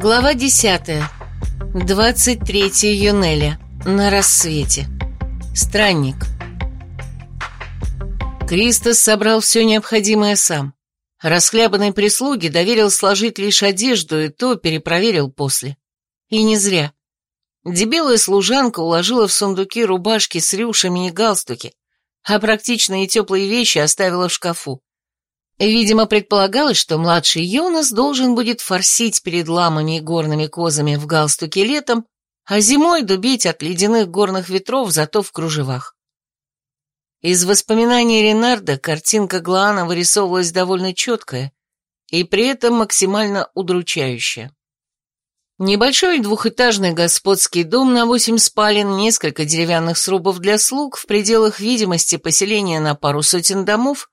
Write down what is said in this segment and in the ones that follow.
Глава 10. 23 июня. На рассвете. Странник. Кристос собрал все необходимое сам. Расхлябанной прислуге доверил сложить лишь одежду, и то перепроверил после. И не зря. Дебелая служанка уложила в сундуки рубашки с рюшами и галстуки, а практичные теплые вещи оставила в шкафу. Видимо, предполагалось, что младший Йонас должен будет форсить перед ламами и горными козами в галстуке летом, а зимой дубить от ледяных горных ветров, зато в кружевах. Из воспоминаний Ренарда картинка Глаана вырисовывалась довольно четкая и при этом максимально удручающая. Небольшой двухэтажный господский дом на восемь спален, несколько деревянных срубов для слуг, в пределах видимости поселения на пару сотен домов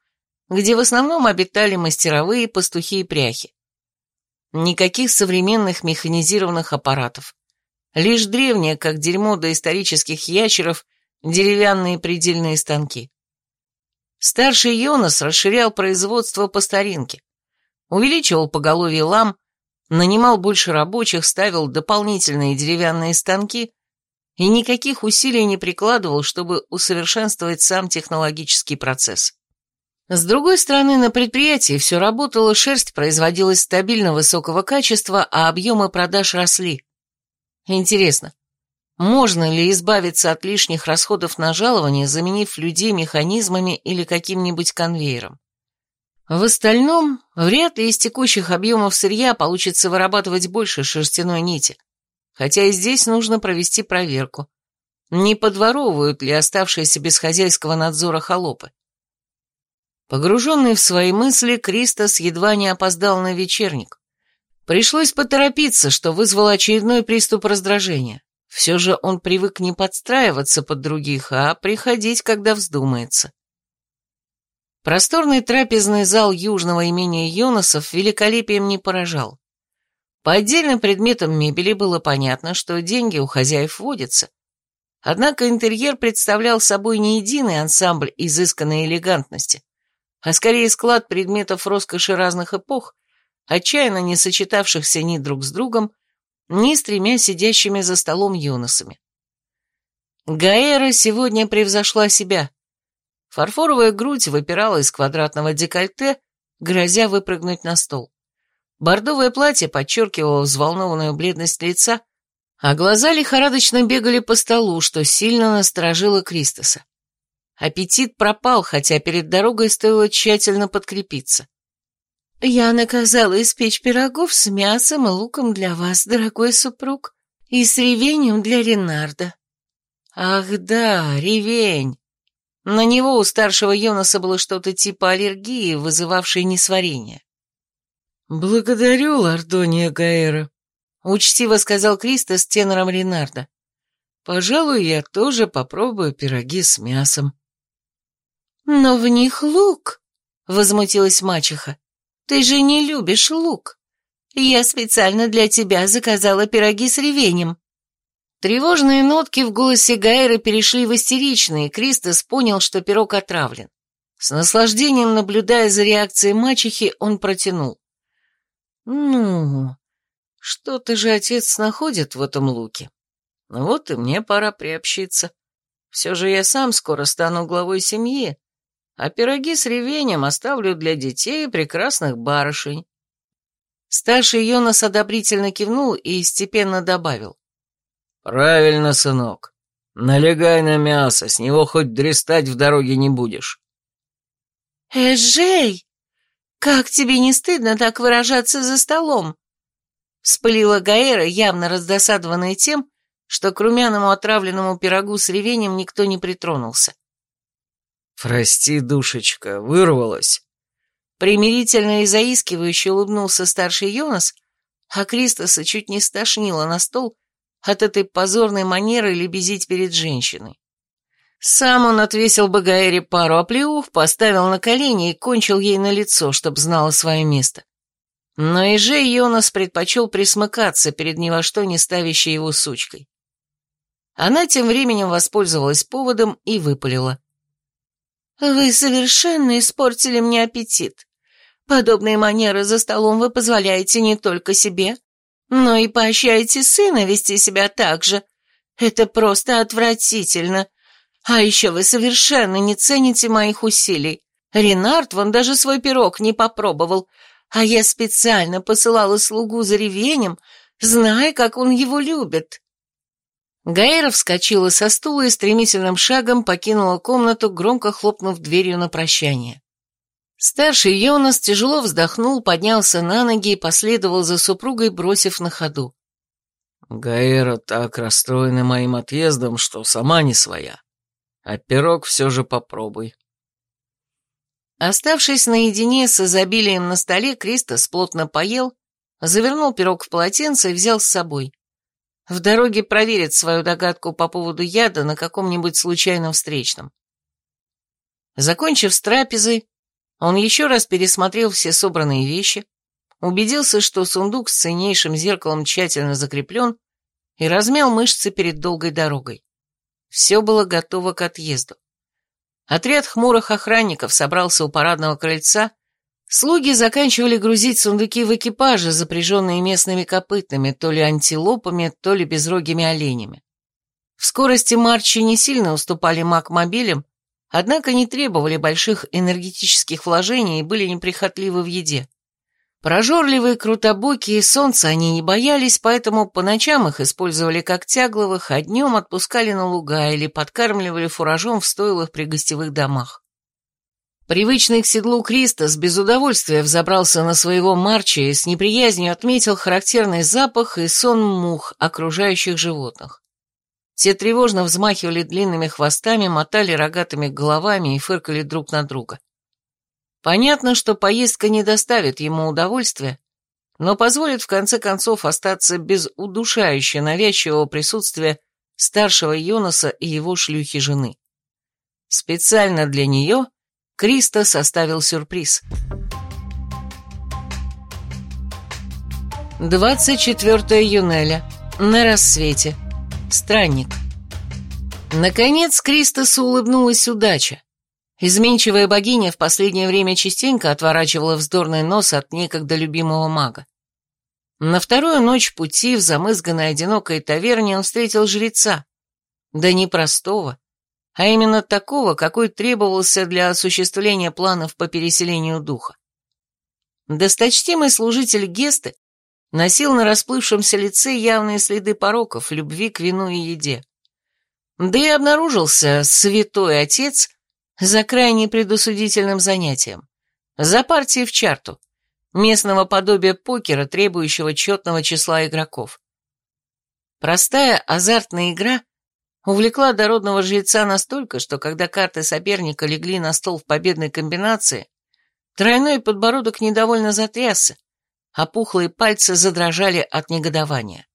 где в основном обитали мастеровые, пастухи и пряхи. Никаких современных механизированных аппаратов. Лишь древние, как дерьмо доисторических ящеров, деревянные предельные станки. Старший Йонас расширял производство по старинке. Увеличивал поголовье лам, нанимал больше рабочих, ставил дополнительные деревянные станки и никаких усилий не прикладывал, чтобы усовершенствовать сам технологический процесс. С другой стороны, на предприятии все работало, шерсть производилась стабильно высокого качества, а объемы продаж росли. Интересно, можно ли избавиться от лишних расходов на жалование, заменив людей механизмами или каким-нибудь конвейером? В остальном, вряд ли из текущих объемов сырья получится вырабатывать больше шерстяной нити, хотя и здесь нужно провести проверку. Не подворовывают ли оставшиеся без хозяйского надзора холопы? Погруженный в свои мысли, Кристос едва не опоздал на вечерник. Пришлось поторопиться, что вызвало очередной приступ раздражения. Все же он привык не подстраиваться под других, а приходить, когда вздумается. Просторный трапезный зал южного имения Йонасов великолепием не поражал. По отдельным предметам мебели было понятно, что деньги у хозяев водятся. Однако интерьер представлял собой не единый ансамбль изысканной элегантности, а скорее склад предметов роскоши разных эпох, отчаянно не сочетавшихся ни друг с другом, ни с тремя сидящими за столом юносами. Гаэра сегодня превзошла себя. Фарфоровая грудь выпирала из квадратного декольте, грозя выпрыгнуть на стол. Бордовое платье подчеркивало взволнованную бледность лица, а глаза лихорадочно бегали по столу, что сильно насторожило Кристоса. Аппетит пропал, хотя перед дорогой стоило тщательно подкрепиться. «Я наказала испечь пирогов с мясом и луком для вас, дорогой супруг, и с ревенем для Ренарда». «Ах да, ревень!» На него у старшего Йонаса было что-то типа аллергии, вызывавшей несварение. «Благодарю, Лордония Гаэра», — учтиво сказал Криста с тенором Ренарда. «Пожалуй, я тоже попробую пироги с мясом». «Но в них лук», — возмутилась мачеха. «Ты же не любишь лук. Я специально для тебя заказала пироги с ревенем». Тревожные нотки в голосе Гайры перешли в истеричные, и Кристос понял, что пирог отравлен. С наслаждением наблюдая за реакцией мачехи, он протянул. «Ну, что-то же отец находит в этом луке. Вот и мне пора приобщиться. Все же я сам скоро стану главой семьи, а пироги с ревенем оставлю для детей и прекрасных барышень». Старший Йонас одобрительно кивнул и степенно добавил. «Правильно, сынок. Налегай на мясо, с него хоть дрестать в дороге не будешь». «Эжей, как тебе не стыдно так выражаться за столом?» Вспылила Гаэра, явно раздосадованная тем, что к румяному отравленному пирогу с ревенем никто не притронулся. «Прости, душечка, вырвалась». Примирительно и заискивающе улыбнулся старший Йонас, а Кристоса чуть не стошнило на стол от этой позорной манеры лебезить перед женщиной. Сам он отвесил бы Гаэре пару оплеух, поставил на колени и кончил ей на лицо, чтоб знала свое место. Но и же Йонас предпочел присмыкаться перед ни во что не ставящей его сучкой. Она тем временем воспользовалась поводом и выпалила. «Вы совершенно испортили мне аппетит. Подобные манеры за столом вы позволяете не только себе, но и поощряете сына вести себя так же. Это просто отвратительно. А еще вы совершенно не цените моих усилий. Ренард вон даже свой пирог не попробовал, а я специально посылала слугу за ревенем, зная, как он его любит». Гаэра вскочила со стула и стремительным шагом покинула комнату, громко хлопнув дверью на прощание. Старший Йонас тяжело вздохнул, поднялся на ноги и последовал за супругой, бросив на ходу. Гаэра так расстроена моим отъездом, что сама не своя. А пирог все же попробуй. Оставшись наедине с изобилием на столе, Кристос плотно поел, завернул пирог в полотенце и взял с собой. В дороге проверит свою догадку по поводу яда на каком-нибудь случайном встречном. Закончив с трапезой, он еще раз пересмотрел все собранные вещи, убедился, что сундук с ценнейшим зеркалом тщательно закреплен и размял мышцы перед долгой дорогой. Все было готово к отъезду. Отряд хмурых охранников собрался у парадного крыльца, слуги заканчивали грузить сундуки в экипаже, запряженные местными копытами, то ли антилопами, то ли безрогими оленями. В скорости марчи не сильно уступали маг-мобилям, однако не требовали больших энергетических вложений и были неприхотливы в еде. Прожорливые, крутобокие, солнца они не боялись, поэтому по ночам их использовали как тягловых, а днем отпускали на луга или подкармливали фуражом в стойлах при гостевых домах. Привычный к седлу Кристос без удовольствия взобрался на своего марча и с неприязнью отметил характерный запах и сон мух, окружающих животных. Те тревожно взмахивали длинными хвостами, мотали рогатыми головами и фыркали друг на друга. Понятно, что поездка не доставит ему удовольствия, но позволит в конце концов остаться без удушающе навязчивого присутствия старшего Йонаса и его шлюхи-жены. Специально для нее Криста составил сюрприз. 24 Юнеля. На рассвете. Странник. Наконец Кристосу улыбнулась удача. Изменчивая богиня в последнее время частенько отворачивала вздорный нос от некогда любимого мага. На вторую ночь пути в замызганной одинокой таверне он встретил жреца. Да не простого, а именно такого, какой требовался для осуществления планов по переселению духа. Досточтимый служитель Гесты носил на расплывшемся лице явные следы пороков, любви к вину и еде. Да и обнаружился святой отец за крайне предусудительным занятием, за партией в чарту, местного подобия покера, требующего четного числа игроков. Простая азартная игра увлекла дородного жреца настолько, что когда карты соперника легли на стол в победной комбинации, тройной подбородок недовольно затрясся, а пухлые пальцы задрожали от негодования.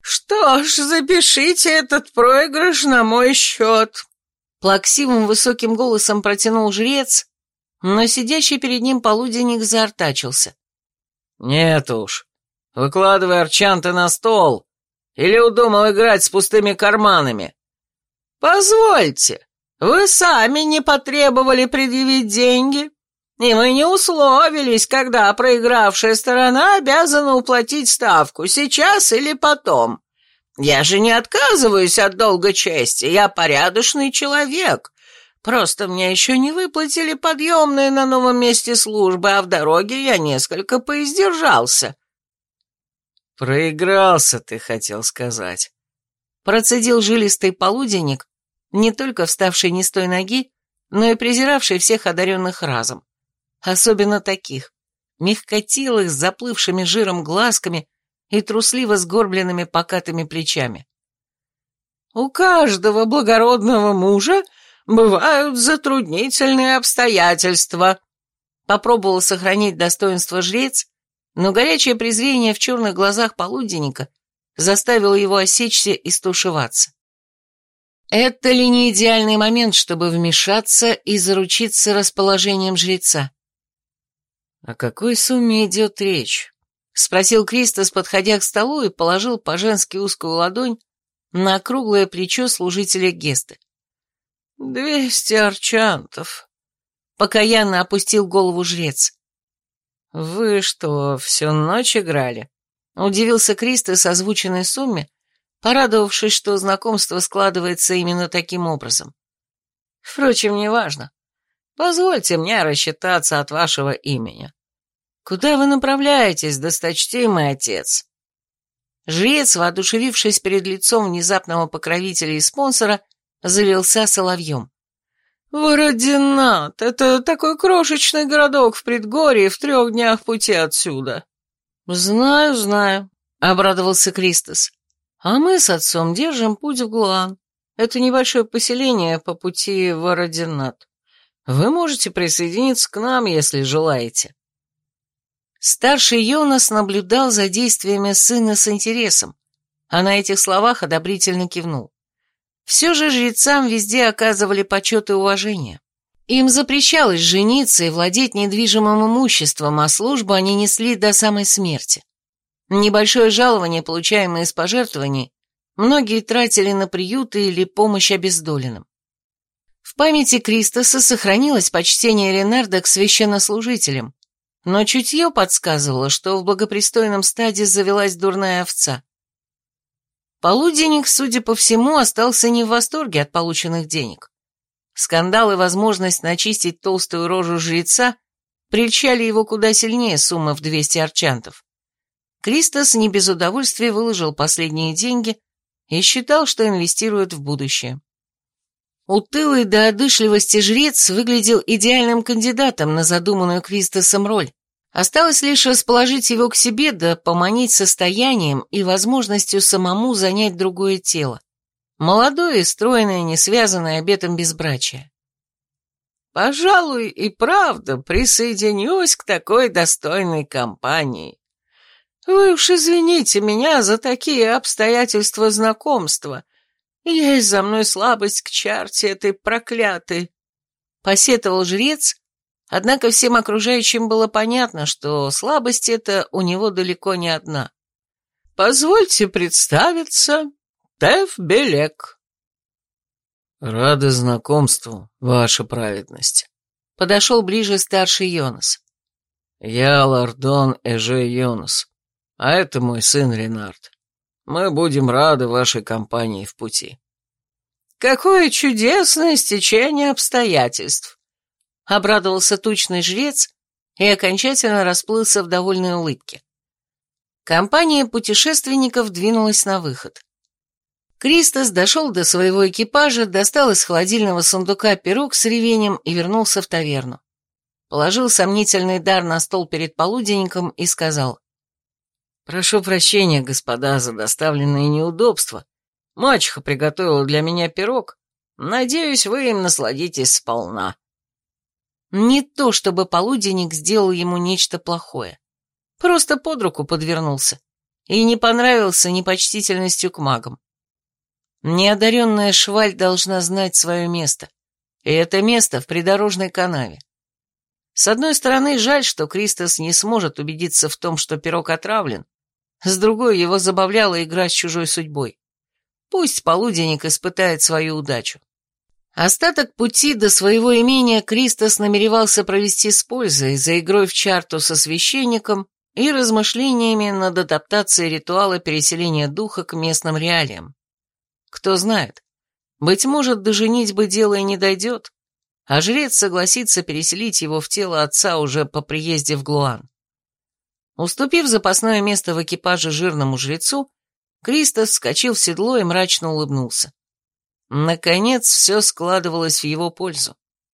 «Что ж, запишите этот проигрыш на мой счет», Плаксивым высоким голосом протянул жрец, но сидящий перед ним полуденник заортачился. «Нет уж. Выкладывай арчанты на стол. Или удумал играть с пустыми карманами?» «Позвольте, вы сами не потребовали предъявить деньги, и мы не условились, когда проигравшая сторона обязана уплатить ставку, сейчас или потом. Я же не отказываюсь от долга чести, я порядочный человек. Просто мне еще не выплатили подъемные на новом месте службы, а в дороге я несколько поиздержался». «Проигрался, ты хотел сказать». Процедил жилистый полуденник, не только вставший не с той ноги, но и презиравший всех одаренных разом. Особенно таких, мягкотелых, с заплывшими жиром глазками, и трусливо сгорбленными покатыми плечами. «У каждого благородного мужа бывают затруднительные обстоятельства», попробовал сохранить достоинство жрец, но горячее презрение в черных глазах полуденника заставило его осечься и стушеваться. Это ли не идеальный момент, чтобы вмешаться и заручиться расположением жреца? О какой сумме идет речь? Спросил Кристос, подходя к столу и положил по-женски узкую ладонь на круглое плечо служителя Гесты. «Двести арчантов», — покаянно опустил голову жрец. «Вы что, всю ночь играли?» Удивился Кристос озвученной сумме, порадовавшись, что знакомство складывается именно таким образом. Впрочем, неважно. Позвольте мне рассчитаться от вашего имени. Куда вы направляетесь, досточтимый отец? Жрец, воодушевившись перед лицом внезапного покровителя и спонсора, залился соловьем. «Вородинат! Это такой крошечный городок в предгорье в трех днях пути отсюда». «Знаю, знаю», — обрадовался Кристос. «А мы с отцом держим путь в Глуан. Это небольшое поселение по пути в Вородинат. Вы можете присоединиться к нам, если желаете». Старший Йонас наблюдал за действиями сына с интересом, а на этих словах одобрительно кивнул. Все же жрецам везде оказывали почет и уважение. Им запрещалось жениться и владеть недвижимым имуществом, а службу они несли до самой смерти. Небольшое жалование, получаемое из пожертвований, многие тратили на приюты или помощь обездоленным. В памяти Кристоса сохранилось почтение Ренарда к священнослужителям, но чутье подсказывало, что в благопристойном стаде завелась дурная овца. Полуденник, судя по всему, остался не в восторге от полученных денег. Скандал и возможность начистить толстую рожу жреца прельчали его куда сильнее суммы в 200 арчантов. Кристос не без удовольствия выложил последние деньги и считал, что инвестирует в будущее. Утылый до одышливости жрец выглядел идеальным кандидатом на задуманную Кристосом роль, Осталось лишь расположить его к себе да поманить состоянием и возможностью самому занять другое тело. Молодое, стройное, не связанное обетом безбрачия. «Пожалуй, и правда присоединюсь к такой достойной компании. Вы уж извините меня за такие обстоятельства знакомства. Есть за мной слабость к чарте этой проклятой», — посетовал жрец, Однако всем окружающим было понятно, что слабость эта у него далеко не одна. «Позвольте представиться, Теф Белек». «Рады знакомству, ваша праведность», — подошел ближе старший Йонас. «Я Лордон Эже Йонас, а это мой сын Ренард. Мы будем рады вашей компании в пути». «Какое чудесное стечение обстоятельств!» Обрадовался тучный жрец и окончательно расплылся в довольной улыбке. Компания путешественников двинулась на выход. Кристос дошел до своего экипажа, достал из холодильного сундука пирог с ревенем и вернулся в таверну. Положил сомнительный дар на стол перед полуденником и сказал. «Прошу прощения, господа, за доставленные неудобства. Мачеха приготовила для меня пирог. Надеюсь, вы им насладитесь сполна». Не то, чтобы полуденник сделал ему нечто плохое. Просто под руку подвернулся. И не понравился непочтительностью к магам. Неодаренная шваль должна знать свое место. И это место в придорожной канаве. С одной стороны, жаль, что Кристос не сможет убедиться в том, что пирог отравлен. С другой, его забавляла игра с чужой судьбой. Пусть полуденник испытает свою удачу. Остаток пути до своего имения Кристос намеревался провести с пользой, за игрой в чарту со священником и размышлениями над адаптацией ритуала переселения духа к местным реалиям. Кто знает, быть может, до женитьбы дело и не дойдет, а жрец согласится переселить его в тело отца уже по приезде в Глуан. Уступив запасное место в экипаже жирному жрецу, Кристос вскочил в седло и мрачно улыбнулся. Наконец, все складывалось в его пользу.